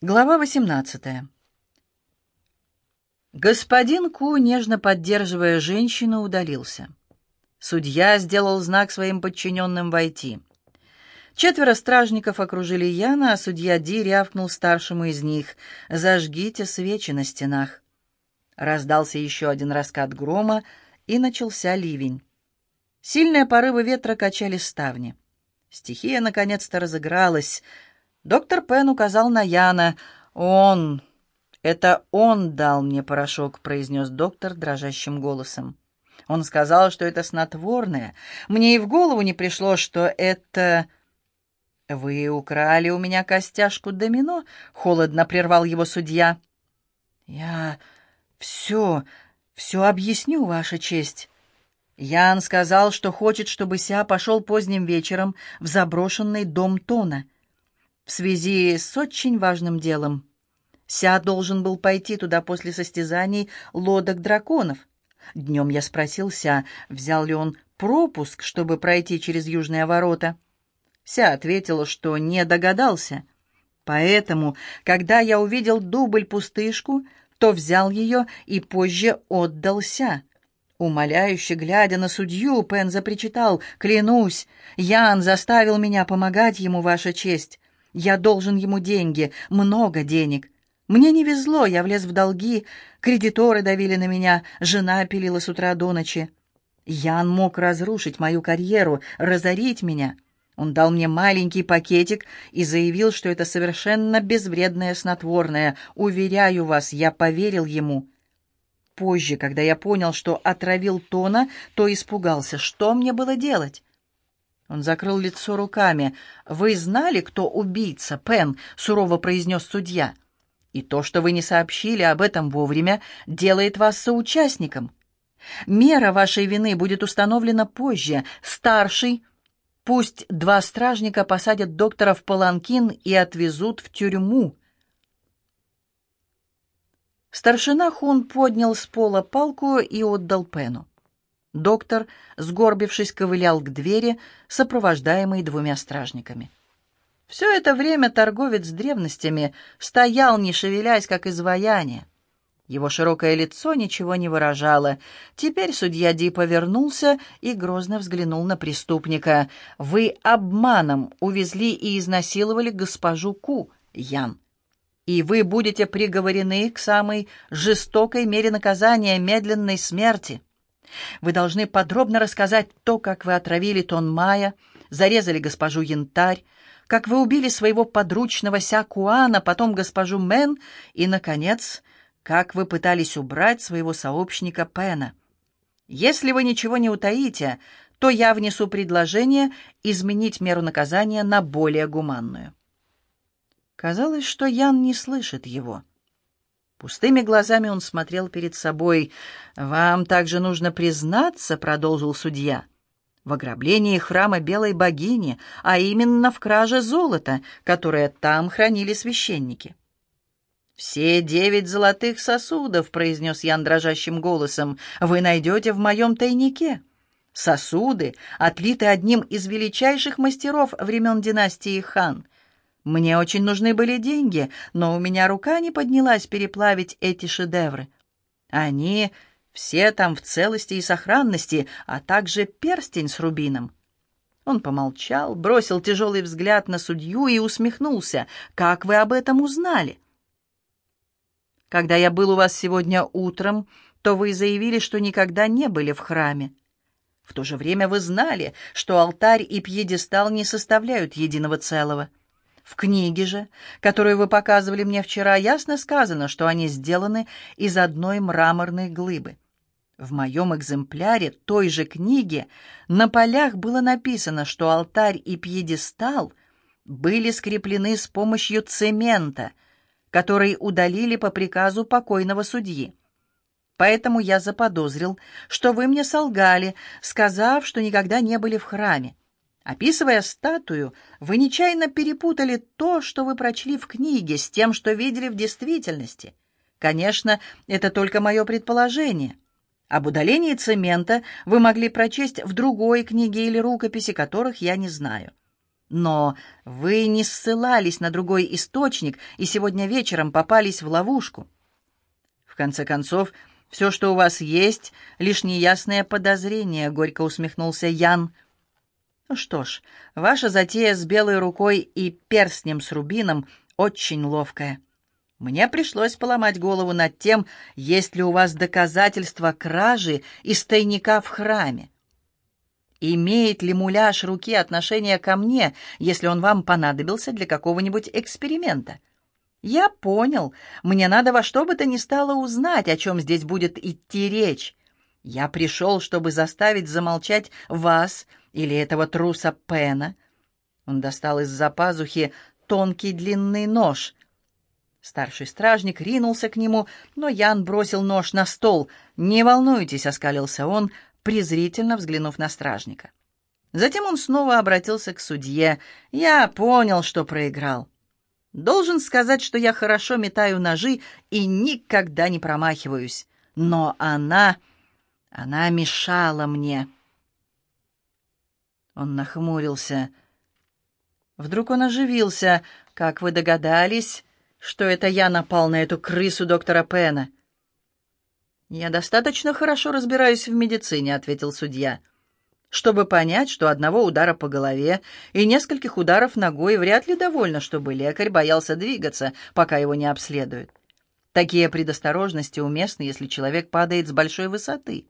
Глава 18. Господин Ку, нежно поддерживая женщину, удалился. Судья сделал знак своим подчиненным войти. Четверо стражников окружили Яна, а судья Ди рявкнул старшему из них «Зажгите свечи на стенах». Раздался еще один раскат грома, и начался ливень. Сильные порывы ветра качали ставни. Стихия наконец-то разыгралась — Доктор Пен указал на Яна. «Он... Это он дал мне порошок», — произнес доктор дрожащим голосом. Он сказал, что это снотворное. Мне и в голову не пришло, что это... «Вы украли у меня костяшку домино?» — холодно прервал его судья. «Я все, все объясню, Ваша честь». Ян сказал, что хочет, чтобы Ся пошел поздним вечером в заброшенный дом Тона — в связи с очень важным делом. Ся должен был пойти туда после состязаний лодок драконов. Днем я спросил Ся, взял ли он пропуск, чтобы пройти через южные ворота. Ся ответила, что не догадался. Поэтому, когда я увидел дубль-пустышку, то взял ее и позже отдал Ся. Умоляюще глядя на судью, Пен запричитал, «Клянусь, Ян заставил меня помогать ему, Ваша честь. Я должен ему деньги, много денег. Мне не везло, я влез в долги, кредиторы давили на меня, жена пилила с утра до ночи. Ян мог разрушить мою карьеру, разорить меня. Он дал мне маленький пакетик и заявил, что это совершенно безвредное снотворное. Уверяю вас, я поверил ему. Позже, когда я понял, что отравил Тона, то испугался. Что мне было делать? Он закрыл лицо руками. «Вы знали, кто убийца, Пен?» — сурово произнес судья. «И то, что вы не сообщили об этом вовремя, делает вас соучастником. Мера вашей вины будет установлена позже. Старший. Пусть два стражника посадят доктора в паланкин и отвезут в тюрьму». Старшина Хун поднял с пола палку и отдал Пену. Доктор, сгорбившись, ковылял к двери, сопровождаемый двумя стражниками. Все это время торговец древностями стоял, не шевелясь, как изваяние. Его широкое лицо ничего не выражало. Теперь судья Ди повернулся и грозно взглянул на преступника. «Вы обманом увезли и изнасиловали госпожу Ку, Ян. И вы будете приговорены к самой жестокой мере наказания медленной смерти». Вы должны подробно рассказать то, как вы отравили Тон Мая, зарезали госпожу Янтарь, как вы убили своего подручного Сякуана, потом госпожу Мен и, наконец, как вы пытались убрать своего сообщника Пена. Если вы ничего не утаите, то я внесу предложение изменить меру наказания на более гуманную. Казалось, что Ян не слышит его. Пустыми глазами он смотрел перед собой. «Вам также нужно признаться», — продолжил судья, — «в ограблении храма Белой Богини, а именно в краже золота, которое там хранили священники». «Все девять золотых сосудов», — произнес Ян дрожащим голосом, — «вы найдете в моем тайнике». Сосуды отлиты одним из величайших мастеров времен династии Хан — мне очень нужны были деньги, но у меня рука не поднялась переплавить эти шедевры. Они все там в целости и сохранности, а также перстень с рубином. Он помолчал, бросил тяжелый взгляд на судью и усмехнулся. «Как вы об этом узнали?» «Когда я был у вас сегодня утром, то вы заявили, что никогда не были в храме. В то же время вы знали, что алтарь и пьедестал не составляют единого целого. В книге же, которую вы показывали мне вчера, ясно сказано, что они сделаны из одной мраморной глыбы. В моем экземпляре той же книги на полях было написано, что алтарь и пьедестал были скреплены с помощью цемента, который удалили по приказу покойного судьи. Поэтому я заподозрил, что вы мне солгали, сказав, что никогда не были в храме. Описывая статую, вы нечаянно перепутали то, что вы прочли в книге, с тем, что видели в действительности. Конечно, это только мое предположение. Об удалении цемента вы могли прочесть в другой книге или рукописи, которых я не знаю. Но вы не ссылались на другой источник и сегодня вечером попались в ловушку. В конце концов, все, что у вас есть, лишь неясное подозрение, — горько усмехнулся Ян. Ну что ж, ваша затея с белой рукой и перстнем с рубином очень ловкая. Мне пришлось поломать голову над тем, есть ли у вас доказательства кражи из тайника в храме. Имеет ли муляж руки отношение ко мне, если он вам понадобился для какого-нибудь эксперимента? Я понял. Мне надо во что бы то ни стало узнать, о чем здесь будет идти речь. Я пришел, чтобы заставить замолчать вас или этого труса Пена. Он достал из-за пазухи тонкий длинный нож. Старший стражник ринулся к нему, но Ян бросил нож на стол. «Не волнуйтесь», — оскалился он, — презрительно взглянув на стражника. Затем он снова обратился к судье. «Я понял, что проиграл. Должен сказать, что я хорошо метаю ножи и никогда не промахиваюсь. Но она... она мешала мне». Он нахмурился. Вдруг он оживился. «Как вы догадались, что это я напал на эту крысу доктора Пена?» «Я достаточно хорошо разбираюсь в медицине», — ответил судья, «чтобы понять, что одного удара по голове и нескольких ударов ногой вряд ли довольно, чтобы лекарь боялся двигаться, пока его не обследуют. Такие предосторожности уместны, если человек падает с большой высоты.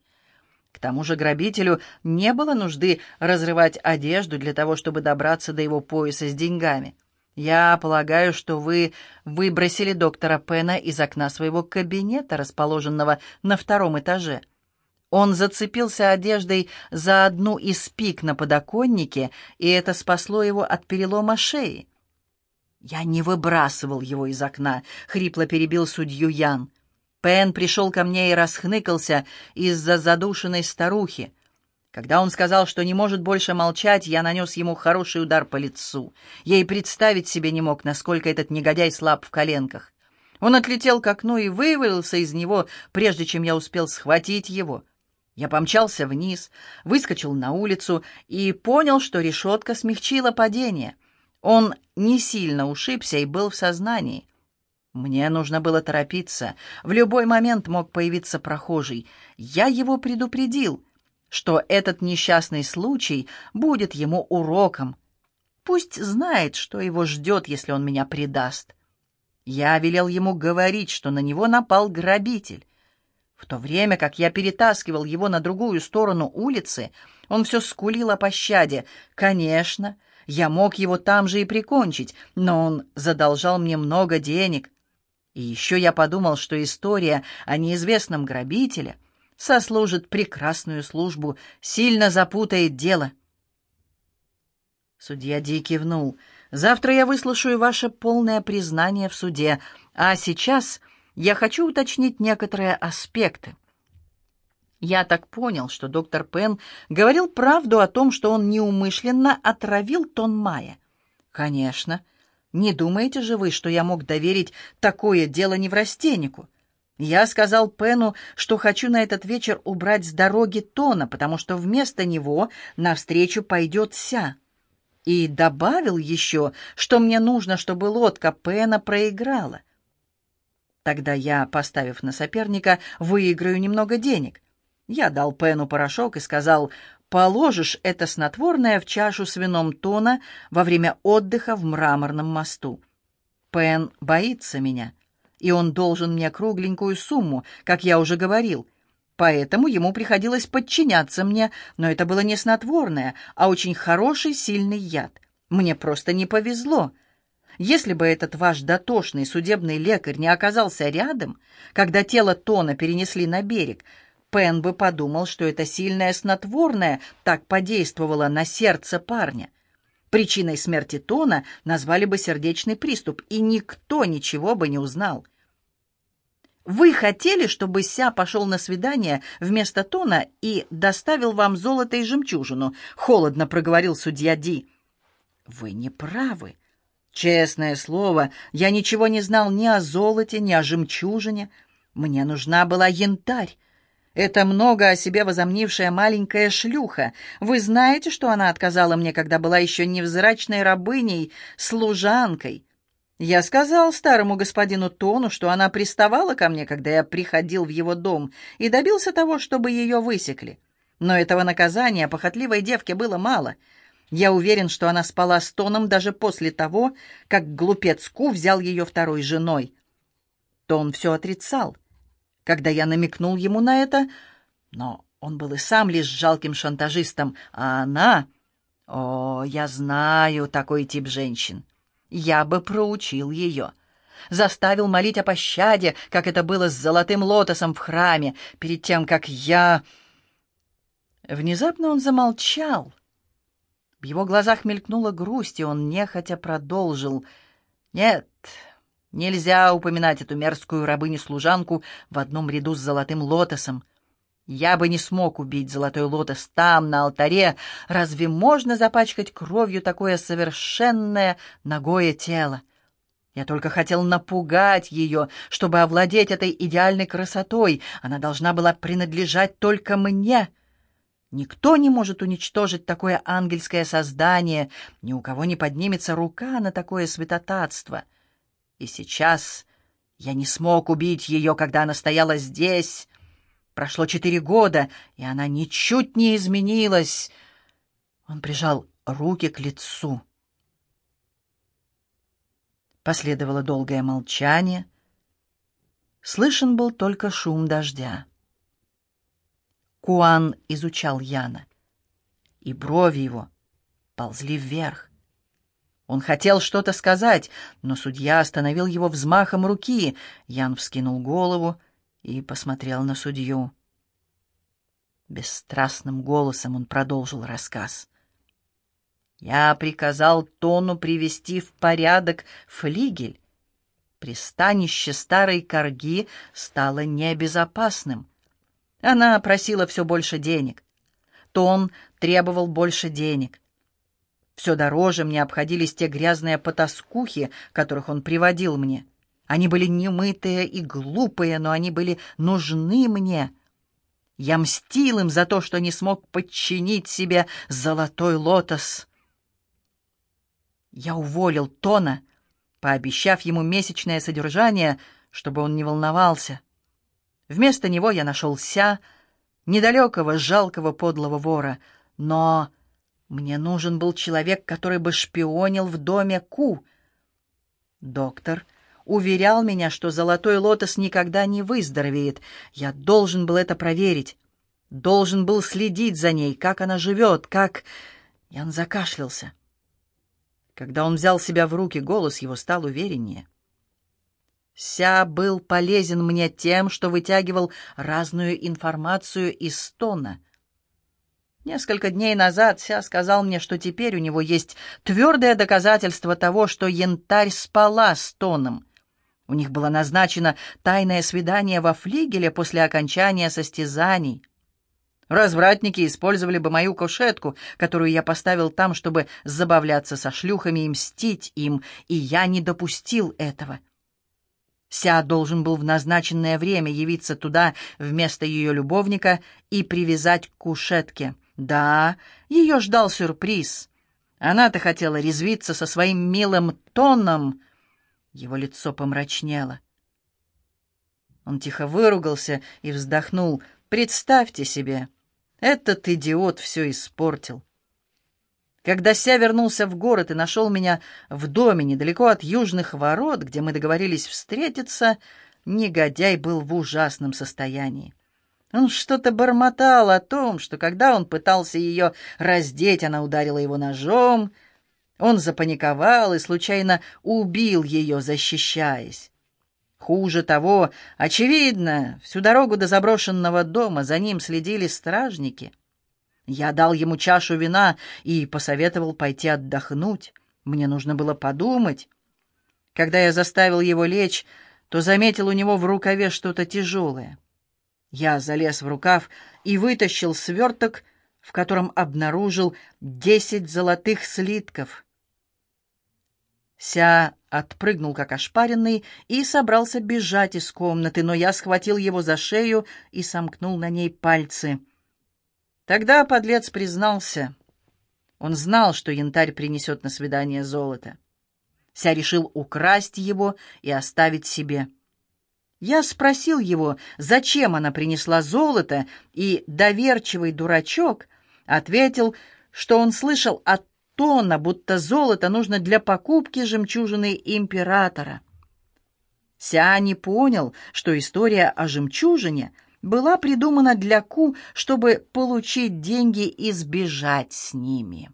К тому же грабителю не было нужды разрывать одежду для того, чтобы добраться до его пояса с деньгами». «Я полагаю, что вы выбросили доктора Пена из окна своего кабинета, расположенного на втором этаже. Он зацепился одеждой за одну из пик на подоконнике, и это спасло его от перелома шеи». «Я не выбрасывал его из окна», — хрипло перебил судью Ян. Пен пришел ко мне и расхныкался из-за задушенной старухи. Когда он сказал, что не может больше молчать, я нанес ему хороший удар по лицу. Я и представить себе не мог, насколько этот негодяй слаб в коленках. Он отлетел к окну и вывалился из него, прежде чем я успел схватить его. Я помчался вниз, выскочил на улицу и понял, что решетка смягчила падение. Он не сильно ушибся и был в сознании. Мне нужно было торопиться. В любой момент мог появиться прохожий. Я его предупредил — что этот несчастный случай будет ему уроком. Пусть знает, что его ждет, если он меня предаст. Я велел ему говорить, что на него напал грабитель. В то время как я перетаскивал его на другую сторону улицы, он все скулил о пощаде. Конечно, я мог его там же и прикончить, но он задолжал мне много денег. И еще я подумал, что история о неизвестном грабителе — сослужит прекрасную службу, сильно запутает дело. Судья Ди кивнул. «Завтра я выслушаю ваше полное признание в суде, а сейчас я хочу уточнить некоторые аспекты». Я так понял, что доктор Пен говорил правду о том, что он неумышленно отравил Тон Майя. «Конечно. Не думаете же вы, что я мог доверить такое дело неврастеннику?» Я сказал Пену, что хочу на этот вечер убрать с дороги Тона, потому что вместо него навстречу пойдет Ся. И добавил еще, что мне нужно, чтобы лодка Пена проиграла. Тогда я, поставив на соперника, выиграю немного денег. Я дал Пену порошок и сказал, положишь это снотворное в чашу с вином Тона во время отдыха в мраморном мосту. Пен боится меня и он должен мне кругленькую сумму, как я уже говорил. Поэтому ему приходилось подчиняться мне, но это было не снотворное, а очень хороший сильный яд. Мне просто не повезло. Если бы этот ваш дотошный судебный лекарь не оказался рядом, когда тело Тона перенесли на берег, Пен бы подумал, что это сильное снотворное так подействовало на сердце парня. Причиной смерти Тона назвали бы сердечный приступ, и никто ничего бы не узнал. Вы хотели, чтобы Ся пошел на свидание вместо Тона и доставил вам золото и жемчужину, холодно проговорил судья Ди. Вы не правы. Честное слово, я ничего не знал ни о золоте, ни о жемчужине. Мне нужна была янтарь. Это много о себе возомнившая маленькая шлюха. Вы знаете, что она отказала мне, когда была еще невзрачной рабыней, служанкой? Я сказал старому господину Тону, что она приставала ко мне, когда я приходил в его дом, и добился того, чтобы ее высекли. Но этого наказания похотливой девке было мало. Я уверен, что она спала с Тоном даже после того, как глупец Ку взял ее второй женой. Тон все отрицал когда я намекнул ему на это, но он был и сам лишь жалким шантажистом, а она... О, я знаю такой тип женщин. Я бы проучил ее. Заставил молить о пощаде, как это было с золотым лотосом в храме, перед тем, как я... Внезапно он замолчал. В его глазах мелькнула грусть, и он нехотя продолжил. «Нет, Нельзя упоминать эту мерзкую рабыню-служанку в одном ряду с золотым лотосом. Я бы не смог убить золотой лотос там, на алтаре. Разве можно запачкать кровью такое совершенное ногое тело? Я только хотел напугать ее, чтобы овладеть этой идеальной красотой. Она должна была принадлежать только мне. Никто не может уничтожить такое ангельское создание, ни у кого не поднимется рука на такое святотатство — и сейчас я не смог убить ее, когда она стояла здесь. Прошло четыре года, и она ничуть не изменилась. Он прижал руки к лицу. Последовало долгое молчание. Слышен был только шум дождя. Куан изучал Яна, и брови его ползли вверх. Он хотел что-то сказать, но судья остановил его взмахом руки. Ян вскинул голову и посмотрел на судью. Бесстрастным голосом он продолжил рассказ. «Я приказал Тону привести в порядок флигель. Пристанище старой корги стало небезопасным. Она просила все больше денег. Тон требовал больше денег. Все дороже мне обходились те грязные потаскухи, которых он приводил мне. Они были немытые и глупые, но они были нужны мне. Я мстил им за то, что не смог подчинить себе золотой лотос. Я уволил Тона, пообещав ему месячное содержание, чтобы он не волновался. Вместо него я нашел Ся, недалекого, жалкого, подлого вора, но мне нужен был человек, который бы шпионил в доме Ку. Доктор уверял меня, что золотой лотос никогда не выздоровеет. Я должен был это проверить. Должен был следить за ней, как она живет, как... Ян закашлялся. Когда он взял себя в руки, голос его стал увереннее. Ся был полезен мне тем, что вытягивал разную информацию из стона — Несколько дней назад Ся сказал мне, что теперь у него есть твердое доказательство того, что янтарь спала с Тоном. У них было назначено тайное свидание во флигеле после окончания состязаний. Развратники использовали бы мою кушетку, которую я поставил там, чтобы забавляться со шлюхами и мстить им, и я не допустил этого. Ся должен был в назначенное время явиться туда вместо ее любовника и привязать к кушетке — да, ее ждал сюрприз. Она-то хотела резвиться со своим милым тоном. Его лицо помрачнело. Он тихо выругался и вздохнул. «Представьте себе, этот идиот все испортил». Когда Ся вернулся в город и нашел меня в доме недалеко от южных ворот, где мы договорились встретиться, негодяй был в ужасном состоянии. Он что-то бормотал о том, что когда он пытался ее раздеть, она ударила его ножом. Он запаниковал и случайно убил ее, защищаясь. Хуже того, очевидно, всю дорогу до заброшенного дома за ним следили стражники. Я дал ему чашу вина и посоветовал пойти отдохнуть. Мне нужно было подумать. Когда я заставил его лечь, то заметил у него в рукаве что-то тяжелое. Я залез в рукав и вытащил сверток, в котором обнаружил десять золотых слитков. Ся отпрыгнул, как ошпаренный, и собрался бежать из комнаты, но я схватил его за шею и сомкнул на ней пальцы. Тогда подлец признался. Он знал, что янтарь принесет на свидание золото. Ся решил украсть его и оставить себе. Я спросил его, зачем она принесла золото, и доверчивый дурачок ответил, что он слышал от Тона, будто золото нужно для покупки жемчужины императора. Ся не понял, что история о жемчужине была придумана для Ку, чтобы получить деньги и сбежать с ними.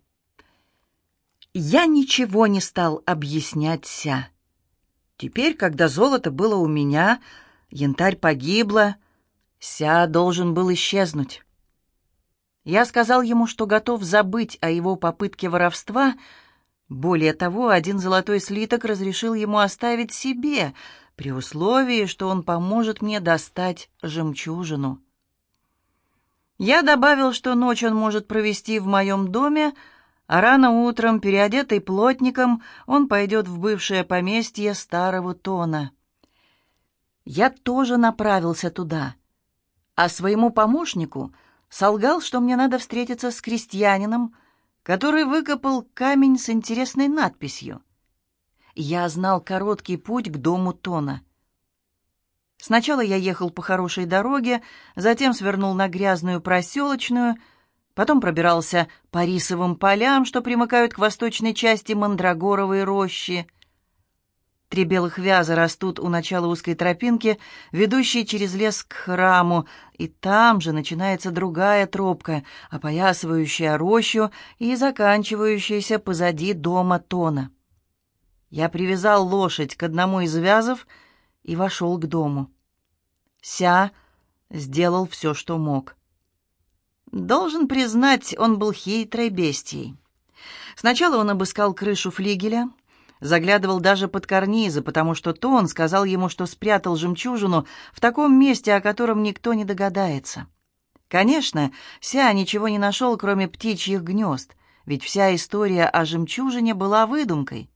Я ничего не стал объяснять Ся. Теперь, когда золото было у меня, янтарь погибла, Ся должен был исчезнуть. Я сказал ему, что готов забыть о его попытке воровства. Более того, один золотой слиток разрешил ему оставить себе, при условии, что он поможет мне достать жемчужину. Я добавил, что ночь он может провести в моем доме, а рано утром, переодетый плотником, он пойдет в бывшее поместье старого Тона. Я тоже направился туда, а своему помощнику солгал, что мне надо встретиться с крестьянином, который выкопал камень с интересной надписью. Я знал короткий путь к дому Тона. Сначала я ехал по хорошей дороге, затем свернул на грязную проселочную — Потом пробирался по рисовым полям, что примыкают к восточной части Мандрагоровой рощи. Три белых вяза растут у начала узкой тропинки, ведущей через лес к храму, и там же начинается другая тропка, опоясывающая рощу и заканчивающаяся позади дома Тона. Я привязал лошадь к одному из вязов и вошел к дому. Ся сделал все, что мог. Должен признать, он был хитрой бестией. Сначала он обыскал крышу флигеля, заглядывал даже под карнизы, потому что Тон сказал ему, что спрятал жемчужину в таком месте, о котором никто не догадается. Конечно, Ся ничего не нашел, кроме птичьих гнезд, ведь вся история о жемчужине была выдумкой.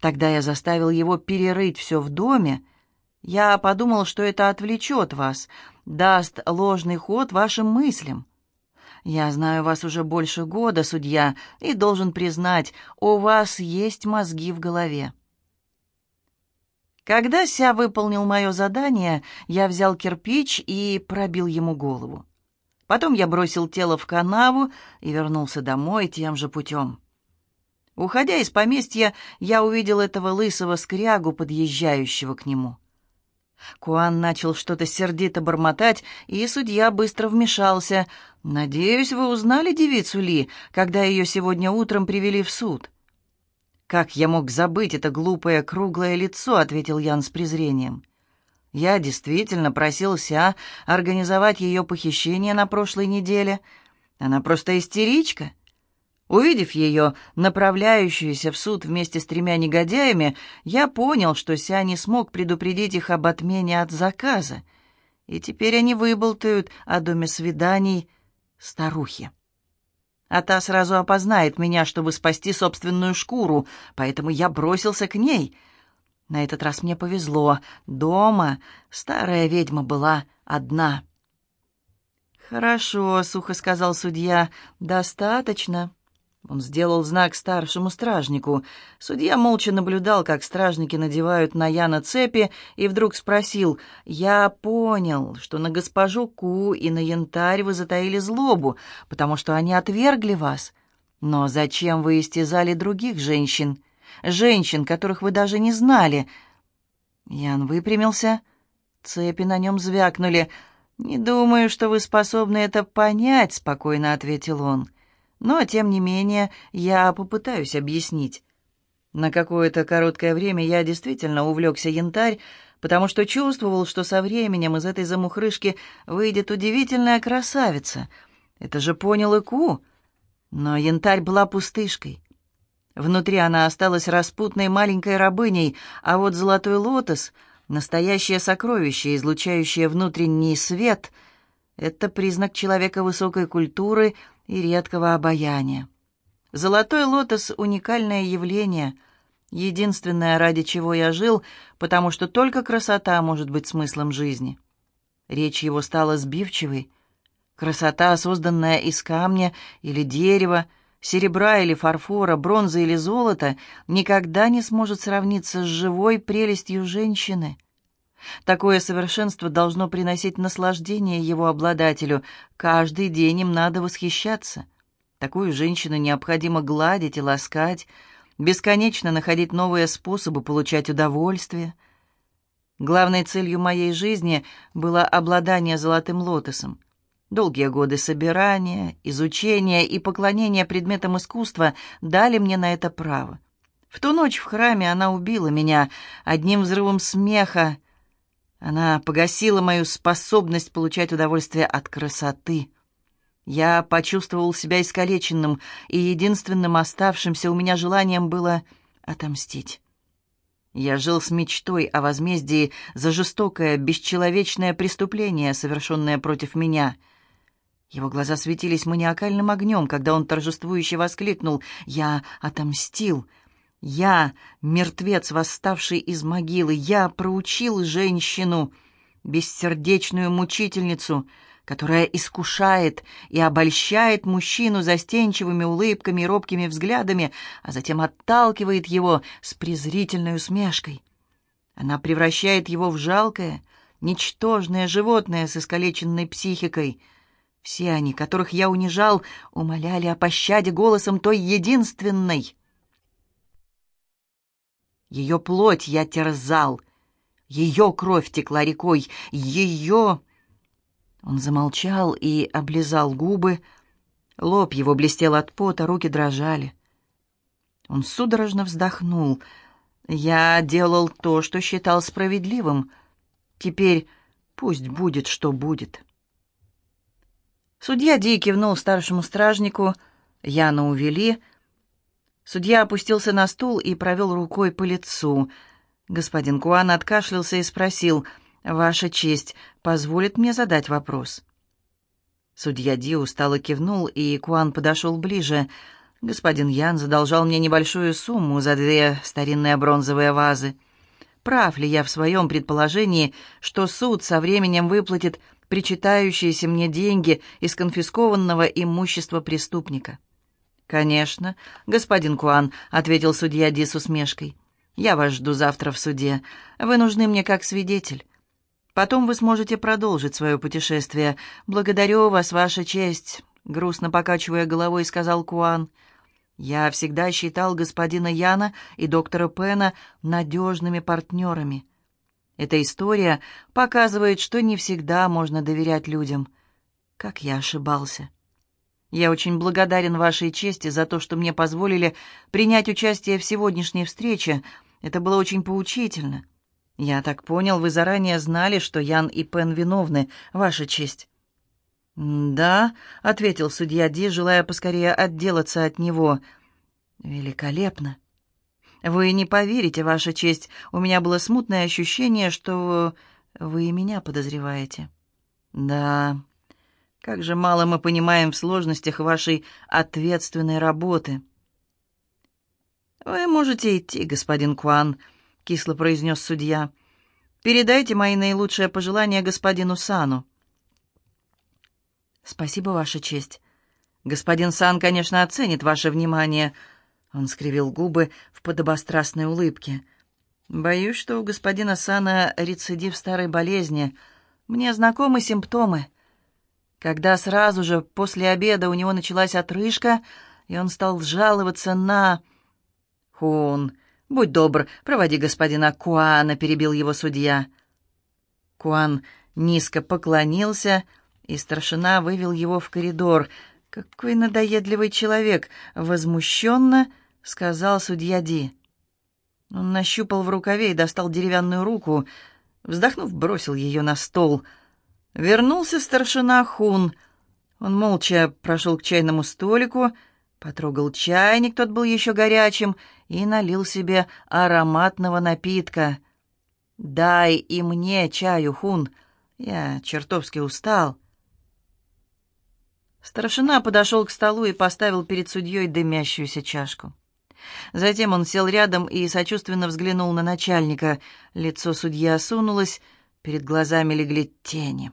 Тогда я заставил его перерыть все в доме. Я подумал, что это отвлечет вас, даст ложный ход вашим мыслям. «Я знаю вас уже больше года, судья, и должен признать, у вас есть мозги в голове». Когда Ся выполнил мое задание, я взял кирпич и пробил ему голову. Потом я бросил тело в канаву и вернулся домой тем же путем. Уходя из поместья, я увидел этого лысого скрягу, подъезжающего к нему. Куан начал что-то сердито бормотать, и судья быстро вмешался. «Надеюсь, вы узнали девицу Ли, когда ее сегодня утром привели в суд?» «Как я мог забыть это глупое круглое лицо?» — ответил Ян с презрением. «Я действительно просил Ся организовать ее похищение на прошлой неделе. Она просто истеричка». Увидев ее, направляющуюся в суд вместе с тремя негодяями, я понял, что Ся не смог предупредить их об отмене от заказа, и теперь они выболтают о доме свиданий старухи. А та сразу опознает меня, чтобы спасти собственную шкуру, поэтому я бросился к ней. На этот раз мне повезло. Дома старая ведьма была одна. «Хорошо», — сухо сказал судья, — «достаточно». Он сделал знак старшему стражнику. Судья молча наблюдал, как стражники надевают на Яна цепи, и вдруг спросил, «Я понял, что на госпожу Ку и на янтарь вы затаили злобу, потому что они отвергли вас. Но зачем вы истязали других женщин? Женщин, которых вы даже не знали?» Ян выпрямился. Цепи на нем звякнули. «Не думаю, что вы способны это понять», — спокойно ответил он. Но, тем не менее, я попытаюсь объяснить. На какое-то короткое время я действительно увлекся янтарь, потому что чувствовал, что со временем из этой замухрышки выйдет удивительная красавица. Это же понял и Ку. Но янтарь была пустышкой. Внутри она осталась распутной маленькой рабыней, а вот золотой лотос — настоящее сокровище, излучающее внутренний свет — это признак человека высокой культуры и редкого обаяния. Золотой лотос — уникальное явление. единственное, ради чего я жил, потому что только красота может быть смыслом жизни. Речь его стала сбивчивой. Красота, созданная из камня или дерева, серебра или фарфора, бронзы или золота, никогда не сможет сравниться с живой прелестью женщины. Такое совершенство должно приносить наслаждение его обладателю. Каждый день им надо восхищаться. Такую женщину необходимо гладить и ласкать, бесконечно находить новые способы получать удовольствие. Главной целью моей жизни было обладание золотым лотосом. Долгие годы собирания, изучения и поклонения предметам искусства дали мне на это право. В ту ночь в храме она убила меня одним взрывом смеха. Она погасила мою способность получать удовольствие от красоты. Я почувствовал себя искалеченным, и единственным оставшимся у меня желанием было отомстить. Я жил с мечтой о возмездии за жестокое, бесчеловечное преступление, совершенное против меня. Его глаза светились маниакальным огнем, когда он торжествующе воскликнул «Я отомстил! Я, мертвец, восставший из могилы, я проучил женщину, бессердечную мучительницу, которая искушает и обольщает мужчину застенчивыми улыбками и робкими взглядами, а затем отталкивает его с презрительной усмешкой. Она превращает его в жалкое, ничтожное животное с искалеченной психикой. Все они, которых я унижал, умоляли о пощаде голосом той единственной. Ее плоть я терзал, ее кровь текла рекой, ее... Он замолчал и облизал губы. Лоб его блестел от пота, руки дрожали. Он судорожно вздохнул. «Я делал то, что считал справедливым. Теперь пусть будет, что будет». Судья Ди кивнул старшему стражнику. Яну увели. Судья опустился на стул и провел рукой по лицу. Господин Куан откашлялся и спросил — «Ваша честь позволит мне задать вопрос?» Судья Ди устало кивнул, и Куан подошел ближе. «Господин Ян задолжал мне небольшую сумму за две старинные бронзовые вазы. Прав ли я в своем предположении, что суд со временем выплатит причитающиеся мне деньги из конфискованного имущества преступника?» «Конечно, господин Куан», — ответил судья Ди с усмешкой. «Я вас жду завтра в суде. Вы нужны мне как свидетель. Потом вы сможете продолжить свое путешествие. Благодарю вас, Ваша честь», — грустно покачивая головой, сказал Куан. «Я всегда считал господина Яна и доктора Пена надежными партнерами. Эта история показывает, что не всегда можно доверять людям. Как я ошибался. Я очень благодарен вашей чести за то, что мне позволили принять участие в сегодняшней встрече. Это было очень поучительно». «Я так понял, вы заранее знали, что Ян и Пен виновны, Ваша честь». «Да», — ответил судья Ди, желая поскорее отделаться от него. «Великолепно. Вы не поверите, Ваша честь, у меня было смутное ощущение, что вы и меня подозреваете». «Да, как же мало мы понимаем в сложностях вашей ответственной работы». «Вы можете идти, господин Куан», — кисло произнес судья. «Передайте мои наилучшие пожелания господину Сану». «Спасибо, Ваша честь. Господин Сан, конечно, оценит ваше внимание». Он скривил губы в подобострастной улыбке. «Боюсь, что у господина Сана рецидив старой болезни. Мне знакомы симптомы. Когда сразу же после обеда у него началась отрыжка, и он стал жаловаться на...» «Хун, «Будь добр, проводи господина Куана», — перебил его судья. Куан низко поклонился, и старшина вывел его в коридор. «Какой надоедливый человек!» — возмущенно сказал судья Ди. Он нащупал в рукаве и достал деревянную руку. Вздохнув, бросил ее на стол. Вернулся старшина Хун. Он молча прошел к чайному столику, потрогал чайник, тот был еще горячим, и налил себе ароматного напитка. «Дай и мне чаю, Хун, я чертовски устал». Старшина подошел к столу и поставил перед судьей дымящуюся чашку. Затем он сел рядом и сочувственно взглянул на начальника. Лицо судьи осунулось, перед глазами легли тени.